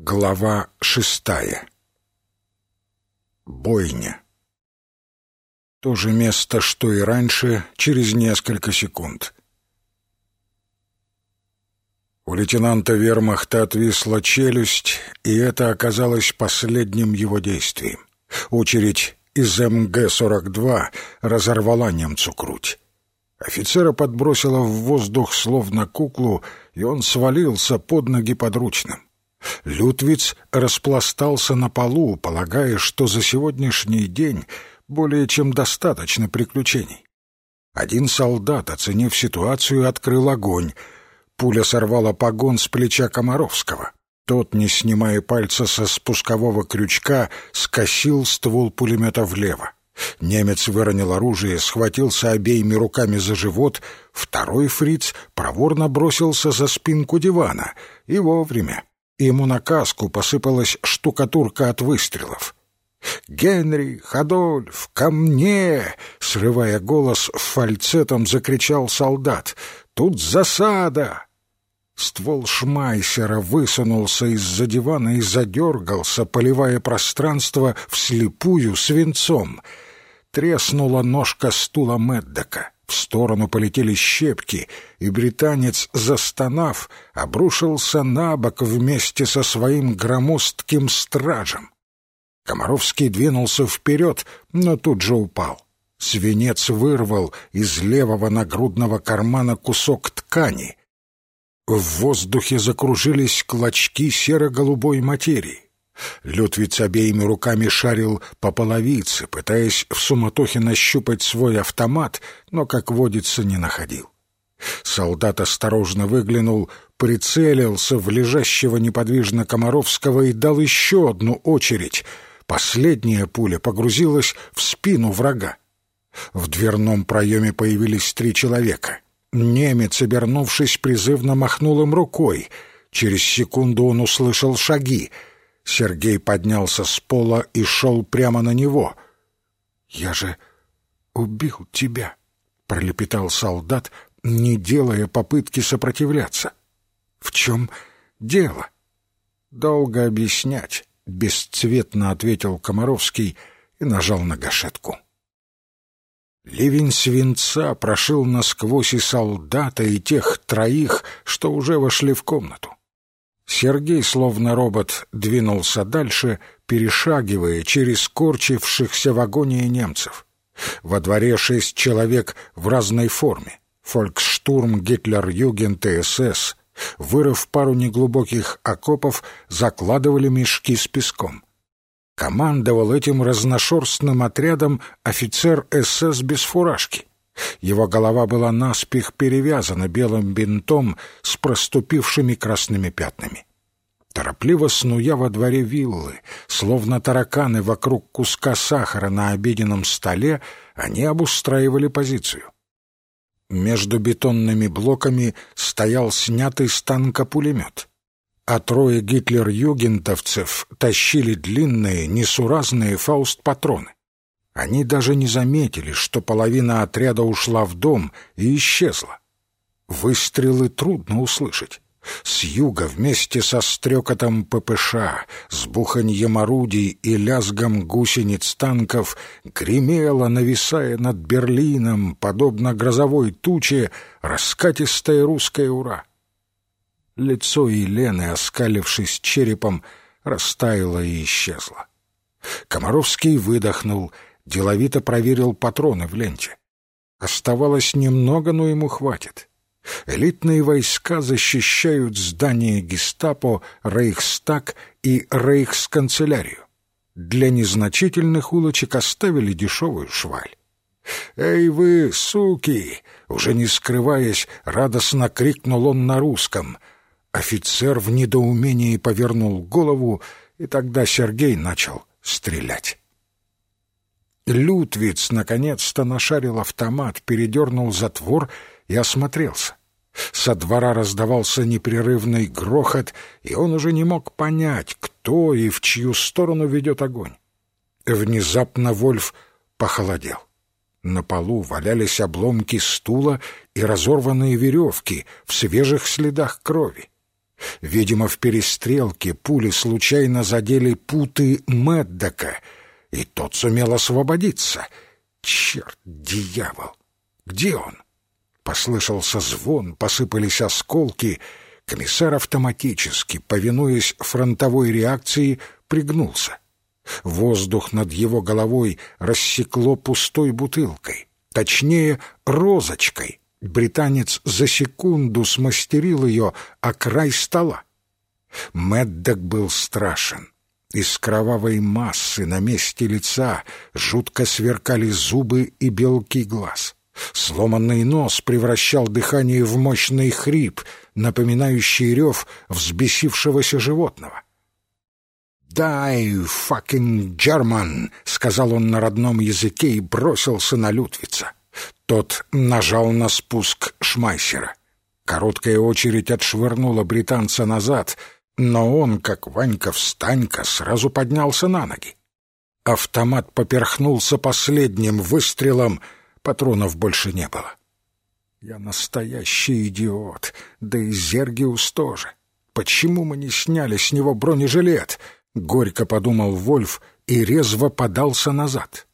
Глава шестая. Бойня. То же место, что и раньше, через несколько секунд. У лейтенанта вермахта отвисла челюсть, и это оказалось последним его действием. Очередь из МГ-42 разорвала немцу грудь. Офицера подбросило в воздух словно куклу, и он свалился под ноги подручным. Лютвиц распластался на полу, полагая, что за сегодняшний день более чем достаточно приключений. Один солдат, оценив ситуацию, открыл огонь. Пуля сорвала погон с плеча Комаровского. Тот, не снимая пальца со спускового крючка, скосил ствол пулемета влево. Немец выронил оружие, схватился обеими руками за живот, второй фриц проворно бросился за спинку дивана, и вовремя ему на каску посыпалась штукатурка от выстрелов. «Генри, Ходольф, ко мне!» — срывая голос, фальцетом закричал солдат. «Тут засада!» Ствол Шмайсера высунулся из-за дивана и задергался, поливая пространство вслепую свинцом. Треснула ножка стула Меддока. В сторону полетели щепки, и британец, застонав, обрушился на бок вместе со своим громоздким стражем. Комаровский двинулся вперед, но тут же упал. Свинец вырвал из левого нагрудного кармана кусок ткани. В воздухе закружились клочки серо-голубой материи. Лютвиц обеими руками шарил по половице, пытаясь в суматохе нащупать свой автомат, но, как водится, не находил. Солдат осторожно выглянул, прицелился в лежащего неподвижно Комаровского и дал еще одну очередь. Последняя пуля погрузилась в спину врага. В дверном проеме появились три человека. Немец, обернувшись, призывно махнул им рукой. Через секунду он услышал шаги — Сергей поднялся с пола и шел прямо на него. «Я же убил тебя», — пролепетал солдат, не делая попытки сопротивляться. «В чем дело?» «Долго объяснять», — бесцветно ответил Комаровский и нажал на гашетку. Ливень свинца прошил насквозь и солдата, и тех троих, что уже вошли в комнату. Сергей, словно робот, двинулся дальше, перешагивая через корчившихся в агонии немцев. Во дворе шесть человек в разной форме. Фольксштурм, Гитлер-Югент и СС, вырыв пару неглубоких окопов, закладывали мешки с песком. Командовал этим разношерстным отрядом офицер СС без фуражки. Его голова была наспех перевязана белым бинтом с проступившими красными пятнами. Торопливо снуя во дворе виллы, словно тараканы вокруг куска сахара на обеденном столе, они обустраивали позицию. Между бетонными блоками стоял снятый с танка пулемет, а трое гитлер-югентовцев тащили длинные, несуразные фауст-патроны. Они даже не заметили, что половина отряда ушла в дом и исчезла. Выстрелы трудно услышать. С юга вместе со стрекотом ППШ, с буханьем орудий и лязгом гусениц танков гремело, нависая над Берлином, подобно грозовой туче, раскатистое русское «Ура!». Лицо Елены, оскалившись черепом, растаяло и исчезло. Комаровский выдохнул — деловито проверил патроны в ленте. Оставалось немного, но ему хватит. Элитные войска защищают здания гестапо, рейхстаг и рейхсканцелярию. Для незначительных улочек оставили дешевую шваль. «Эй вы, суки!» — уже не скрываясь, радостно крикнул он на русском. Офицер в недоумении повернул голову, и тогда Сергей начал стрелять. Лютвиц наконец-то нашарил автомат, передернул затвор и осмотрелся. Со двора раздавался непрерывный грохот, и он уже не мог понять, кто и в чью сторону ведет огонь. Внезапно Вольф похолодел. На полу валялись обломки стула и разорванные веревки в свежих следах крови. Видимо, в перестрелке пули случайно задели путы Мэддока, и тот сумел освободиться. Черт, дьявол! Где он? Послышался звон, посыпались осколки. Комиссар автоматически, повинуясь фронтовой реакции, пригнулся. Воздух над его головой рассекло пустой бутылкой, точнее, розочкой. Британец за секунду смастерил ее о край стола. Мэддок был страшен. Из кровавой массы на месте лица жутко сверкали зубы и белки глаз. Сломанный нос превращал дыхание в мощный хрип, напоминающий рев взбесившегося животного. «Дай, fucking German!» — сказал он на родном языке и бросился на Лютвица. Тот нажал на спуск Шмайсера. Короткая очередь отшвырнула британца назад, но он, как Ванька-встанька, сразу поднялся на ноги. Автомат поперхнулся последним выстрелом, патронов больше не было. Я настоящий идиот, да и Зергиус тоже. Почему мы не сняли с него бронежилет? Горько подумал Вольф и резво подался назад.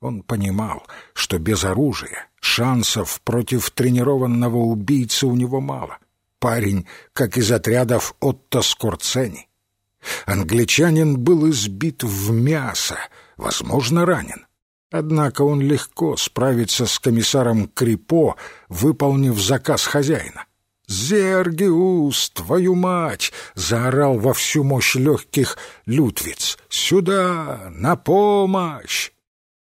Он понимал, что без оружия шансов против тренированного убийцы у него мало. Парень, как из отрядов Отто Скорцени. Англичанин был избит в мясо, возможно, ранен. Однако он легко справится с комиссаром Крипо, выполнив заказ хозяина. «Зергиус, твою мать!» — заорал во всю мощь легких Лютвиц. «Сюда! На помощь!»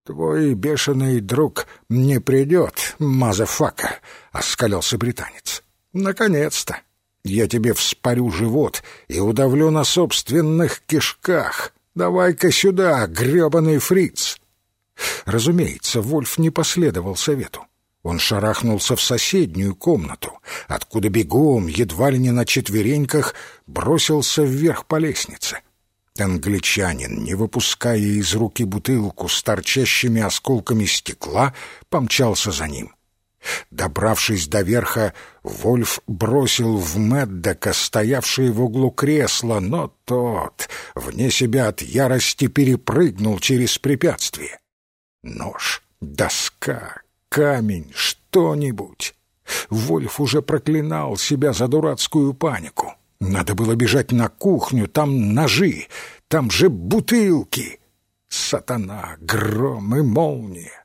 «Твой бешеный друг не придет, мазафака!» — оскалился британец. «Наконец-то! Я тебе вспорю живот и удавлю на собственных кишках! Давай-ка сюда, грёбаный фриц!» Разумеется, Вольф не последовал совету. Он шарахнулся в соседнюю комнату, откуда бегом, едва ли не на четвереньках, бросился вверх по лестнице. Англичанин, не выпуская из руки бутылку с торчащими осколками стекла, помчался за ним. Добравшись до верха, Вольф бросил в Меддока, стоявший в углу кресла, но тот, вне себя от ярости, перепрыгнул через препятствие. Нож, доска, камень, что-нибудь. Вольф уже проклинал себя за дурацкую панику. Надо было бежать на кухню, там ножи, там же бутылки. Сатана, гром и молния.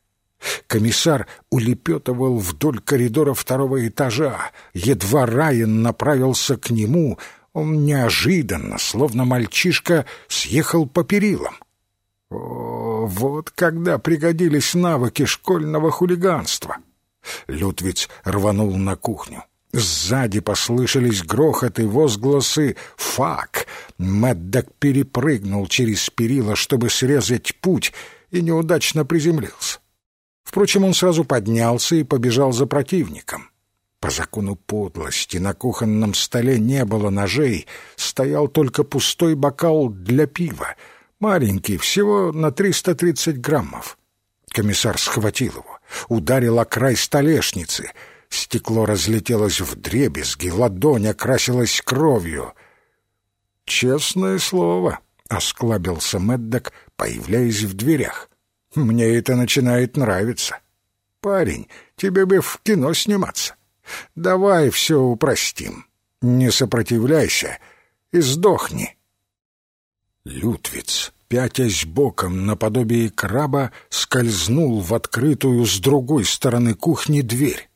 Комиссар улепетывал вдоль коридора второго этажа. Едва Райан направился к нему, он неожиданно, словно мальчишка, съехал по перилам. О, вот когда пригодились навыки школьного хулиганства. Лютвиц рванул на кухню. Сзади послышались грохот и возгласы «Фак!». Мэддок перепрыгнул через перила, чтобы срезать путь, и неудачно приземлился. Впрочем, он сразу поднялся и побежал за противником. По закону подлости на кухонном столе не было ножей, стоял только пустой бокал для пива — Маленький, всего на 330 граммов. Комиссар схватил его, ударил о край столешницы. Стекло разлетелось в дребезги, ладонь окрасилась кровью. «Честное слово», — осклабился Мэддок, появляясь в дверях. «Мне это начинает нравиться. Парень, тебе бы в кино сниматься. Давай все упростим. Не сопротивляйся и сдохни». Лютвиц, пятясь боком наподобие краба, скользнул в открытую с другой стороны кухни дверь.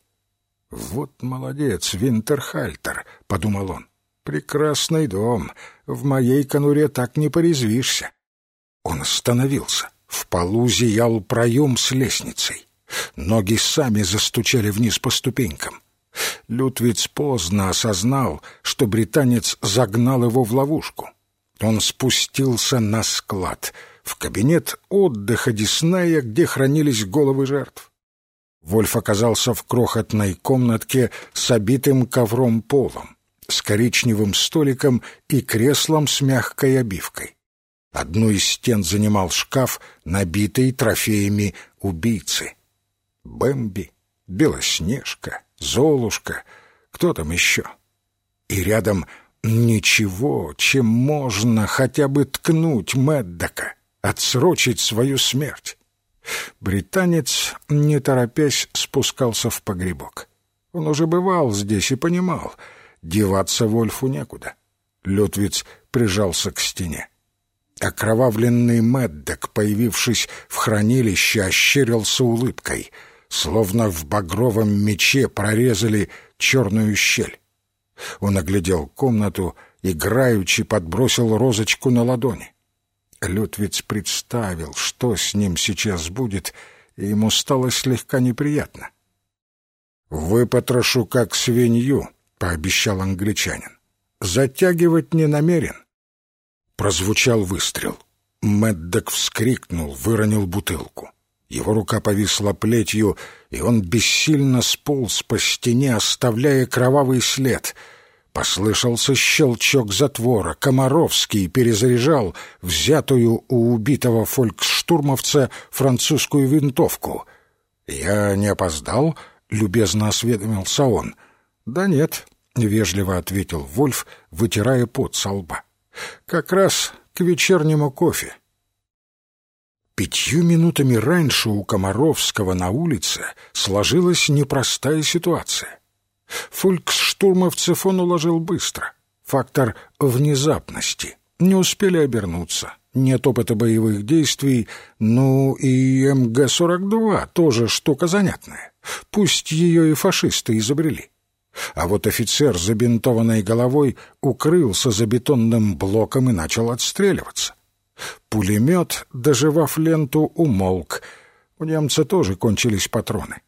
«Вот молодец, Винтерхальтер», — подумал он. «Прекрасный дом. В моей конуре так не порезвишься». Он остановился. В полу зиял проем с лестницей. Ноги сами застучали вниз по ступенькам. Лютвиц поздно осознал, что британец загнал его в ловушку. Он спустился на склад, в кабинет отдыха Диснея, где хранились головы жертв. Вольф оказался в крохотной комнатке с обитым ковром полом, с коричневым столиком и креслом с мягкой обивкой. Одну из стен занимал шкаф, набитый трофеями убийцы. Бэмби, Белоснежка, Золушка, кто там еще? И рядом Ничего, чем можно хотя бы ткнуть Мэддока, отсрочить свою смерть. Британец, не торопясь, спускался в погребок. Он уже бывал здесь и понимал, деваться Вольфу некуда. Лютвиц прижался к стене. Окровавленный Мэддок, появившись в хранилище, ощерился улыбкой, словно в багровом мече прорезали черную щель. Он оглядел комнату, играючи подбросил розочку на ладони. Лютвиц представил, что с ним сейчас будет, и ему стало слегка неприятно. «Выпотрошу как свинью», — пообещал англичанин. «Затягивать не намерен». Прозвучал выстрел. Мэддок вскрикнул, выронил бутылку. Его рука повисла плетью, и он бессильно сполз по стене, оставляя кровавый след. Послышался щелчок затвора. Комаровский перезаряжал взятую у убитого фольксштурмовца французскую винтовку. «Я не опоздал?» — любезно осведомился он. «Да нет», — вежливо ответил Вольф, вытирая пот со лба. «Как раз к вечернему кофе». Пятью минутами раньше у Комаровского на улице сложилась непростая ситуация. Фольксштурмовцев он уложил быстро. Фактор внезапности. Не успели обернуться. Нет опыта боевых действий. Ну и МГ-42 тоже штука занятная. Пусть ее и фашисты изобрели. А вот офицер с забинтованной головой укрылся за бетонным блоком и начал отстреливаться. Пулемет, доживав ленту, умолк. У немца тоже кончились патроны.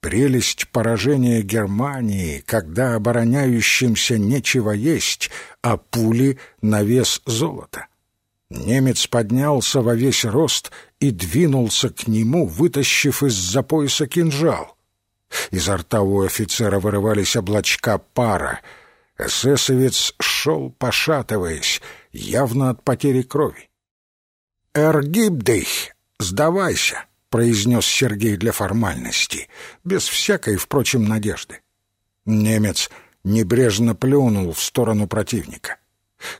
Прелесть поражения Германии, когда обороняющимся нечего есть, а пули на вес золота. Немец поднялся во весь рост и двинулся к нему, вытащив из-за пояса кинжал. Изо рта у офицера вырывались облачка пара. Эсэсовец шел, пошатываясь, явно от потери крови. «Эргибдых! Сдавайся!» — произнес Сергей для формальности, без всякой, впрочем, надежды. Немец небрежно плюнул в сторону противника.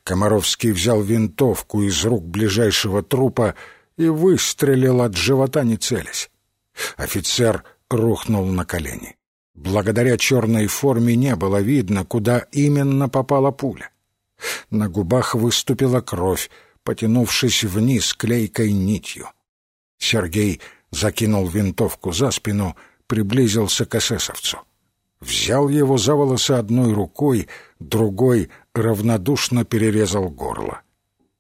Комаровский взял винтовку из рук ближайшего трупа и выстрелил от живота, не целясь. Офицер рухнул на колени. Благодаря черной форме не было видно, куда именно попала пуля. На губах выступила кровь, потянувшись вниз клейкой нитью. Сергей закинул винтовку за спину, приблизился к эсэсовцу. Взял его за волосы одной рукой, другой равнодушно перерезал горло.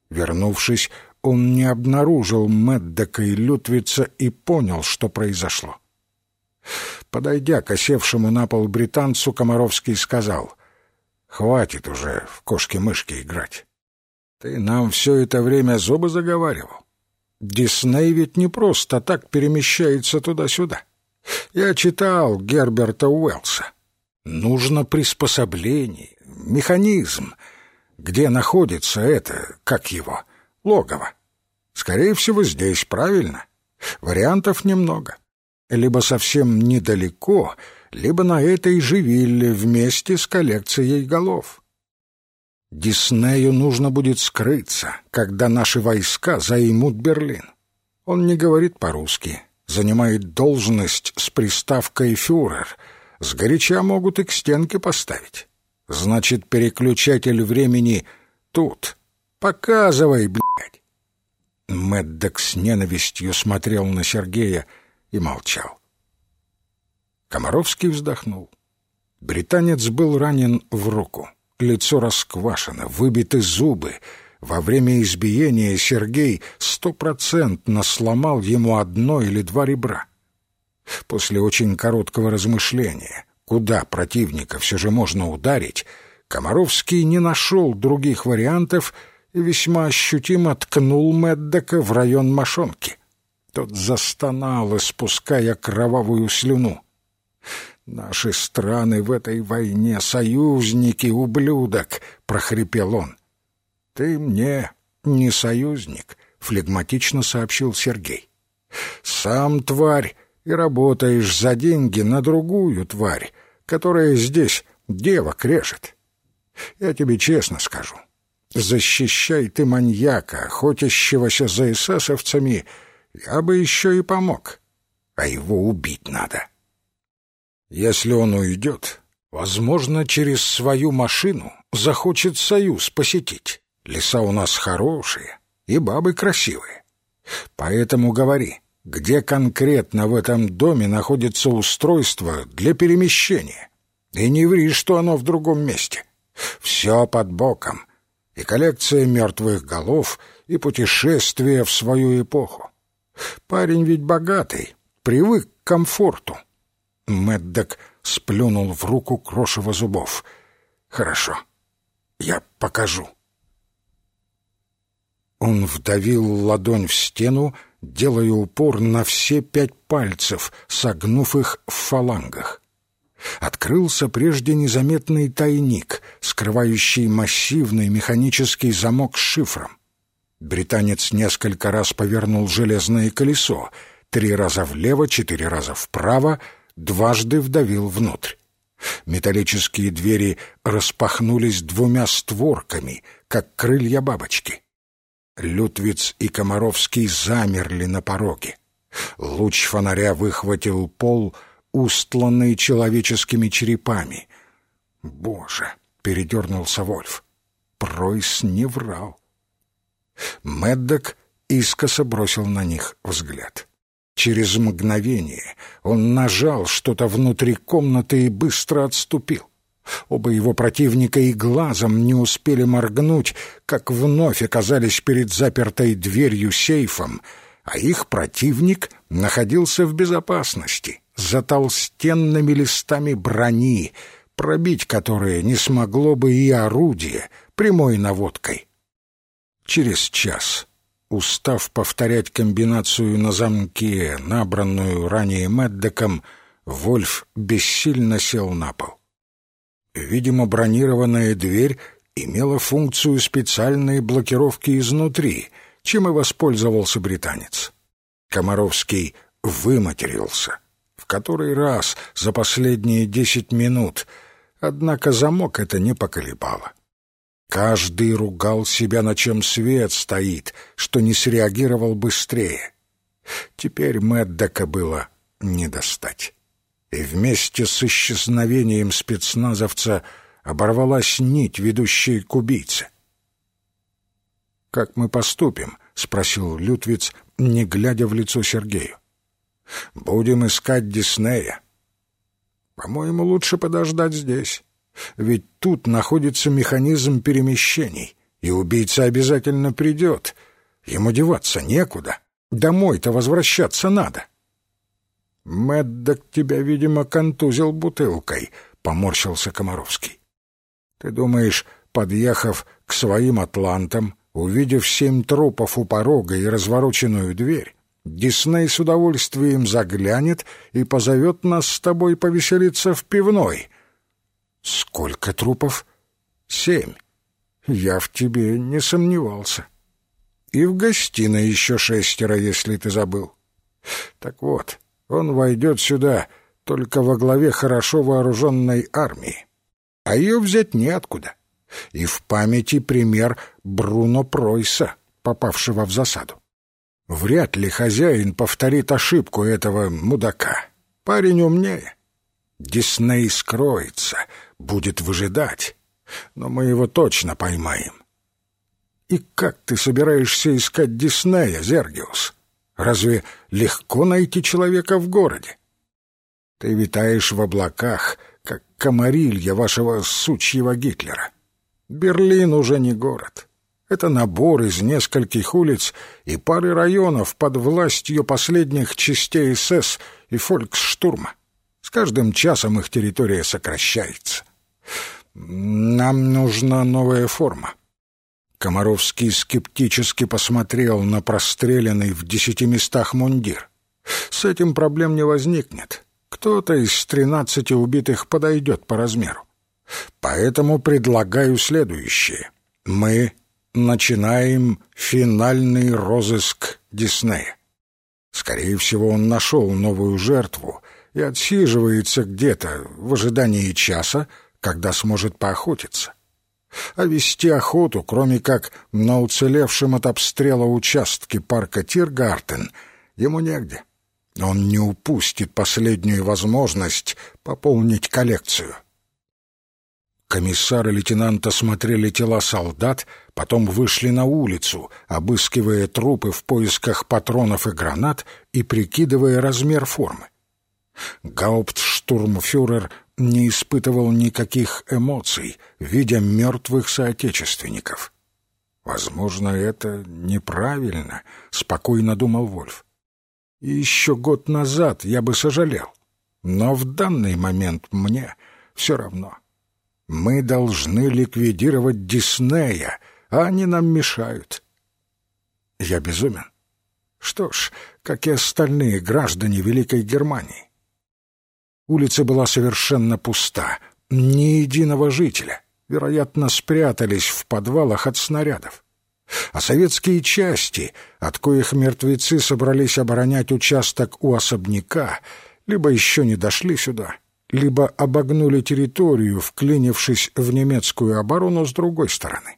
Вернувшись, он не обнаружил Мэддека и Лютвица и понял, что произошло. Подойдя к осевшему на пол британцу, Комаровский сказал, «Хватит уже в кошки-мышки играть. Ты нам все это время зубы заговаривал. Дисней ведь не просто так перемещается туда-сюда. Я читал Герберта Уэллса. Нужно приспособление, механизм. Где находится это, как его, логово? Скорее всего, здесь, правильно? Вариантов немного. Либо совсем недалеко, либо на этой же вилле вместе с коллекцией голов. Диснею нужно будет скрыться, когда наши войска займут Берлин. Он не говорит по-русски, занимает должность с приставкой «фюрер». Сгоряча могут и к стенке поставить. Значит, переключатель времени тут. Показывай, блядь. Мэддок с ненавистью смотрел на Сергея и молчал. Комаровский вздохнул. Британец был ранен в руку. Лицо расквашено, выбиты зубы. Во время избиения Сергей стопроцентно сломал ему одно или два ребра. После очень короткого размышления, куда противника все же можно ударить, Комаровский не нашел других вариантов и весьма ощутимо ткнул Меддека в район мошонки. Тот застонал, испуская кровавую слюну. «Наши страны в этой войне — союзники, ублюдок!» — прохрипел он. «Ты мне не союзник», — флегматично сообщил Сергей. «Сам тварь и работаешь за деньги на другую тварь, которая здесь девок режет. Я тебе честно скажу. Защищай ты маньяка, охотящегося за эсэсовцами, я бы еще и помог. А его убить надо. Если он уйдет, возможно, через свою машину захочет союз посетить. Леса у нас хорошие и бабы красивые. Поэтому говори, где конкретно в этом доме находится устройство для перемещения. И не ври, что оно в другом месте. Все под боком. И коллекция мертвых голов, и путешествие в свою эпоху. Парень ведь богатый, привык к комфорту. Мэддок сплюнул в руку крошево зубов. «Хорошо, я покажу». Он вдавил ладонь в стену, делая упор на все пять пальцев, согнув их в фалангах. Открылся прежде незаметный тайник, скрывающий массивный механический замок с шифром. Британец несколько раз повернул железное колесо, три раза влево, четыре раза вправо, дважды вдавил внутрь. Металлические двери распахнулись двумя створками, как крылья бабочки. Лютвиц и Комаровский замерли на пороге. Луч фонаря выхватил пол, устланный человеческими черепами. «Боже!» — передернулся Вольф. Пройс не врал. Меддок искоса бросил на них взгляд. Через мгновение он нажал что-то внутри комнаты и быстро отступил. Оба его противника и глазом не успели моргнуть, как вновь оказались перед запертой дверью сейфом, а их противник находился в безопасности, за толстенными листами брони, пробить которые не смогло бы и орудие прямой наводкой. Через час, устав повторять комбинацию на замке, набранную ранее Мэддеком, Вольф бессильно сел на пол. Видимо, бронированная дверь имела функцию специальной блокировки изнутри, чем и воспользовался британец. Комаровский выматерился. В который раз за последние десять минут, однако замок это не поколебало. Каждый ругал себя, на чем свет стоит, что не среагировал быстрее. Теперь Мэддока было не достать. И вместе с исчезновением спецназовца оборвалась нить, ведущая к убийце. «Как мы поступим?» — спросил Лютвиц, не глядя в лицо Сергею. «Будем искать Диснея. По-моему, лучше подождать здесь. Ведь тут находится механизм перемещений, и убийца обязательно придет. Ему деваться некуда. Домой-то возвращаться надо. Мэддок тебя, видимо, контузил бутылкой, — поморщился Комаровский. Ты думаешь, подъехав к своим атлантам, увидев семь трупов у порога и развороченную дверь, Дисней с удовольствием заглянет и позовет нас с тобой повеселиться в пивной — Сколько трупов? Семь. Я в тебе не сомневался. И в гостиной еще шестеро, если ты забыл. Так вот, он войдет сюда только во главе хорошо вооруженной армии. А ее взять неоткуда. И в памяти пример Бруно Пройса, попавшего в засаду. Вряд ли хозяин повторит ошибку этого мудака. Парень умнее. Дисней скроется, будет выжидать, но мы его точно поймаем. И как ты собираешься искать Диснея, Зергиус? Разве легко найти человека в городе? Ты витаешь в облаках, как комарилья вашего сучьего Гитлера. Берлин уже не город. Это набор из нескольких улиц и пары районов под властью последних частей СС и фольксштурма. С каждым часом их территория сокращается. Нам нужна новая форма. Комаровский скептически посмотрел на простреленный в десяти местах мундир. С этим проблем не возникнет. Кто-то из тринадцати убитых подойдет по размеру. Поэтому предлагаю следующее. Мы начинаем финальный розыск Диснея. Скорее всего, он нашел новую жертву и отсиживается где-то в ожидании часа, когда сможет поохотиться. А вести охоту, кроме как на уцелевшем от обстрела участке парка Тиргартен, ему негде. Он не упустит последнюю возможность пополнить коллекцию. Комиссар и лейтенант осмотрели тела солдат, потом вышли на улицу, обыскивая трупы в поисках патронов и гранат и прикидывая размер формы. Гауптштурмфюрер не испытывал никаких эмоций, видя мертвых соотечественников. «Возможно, это неправильно», — спокойно думал Вольф. «И еще год назад я бы сожалел, но в данный момент мне все равно». Мы должны ликвидировать Диснея, а они нам мешают. Я безумен. Что ж, как и остальные граждане Великой Германии. Улица была совершенно пуста, ни единого жителя. Вероятно, спрятались в подвалах от снарядов. А советские части, от коих мертвецы собрались оборонять участок у особняка, либо еще не дошли сюда — либо обогнули территорию, вклинившись в немецкую оборону с другой стороны.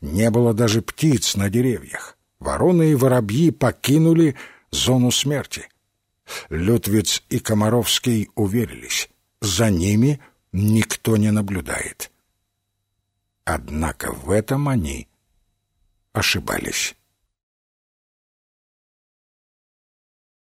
Не было даже птиц на деревьях. Вороны и воробьи покинули зону смерти. Лютвиц и Комаровский уверились, за ними никто не наблюдает. Однако в этом они ошибались.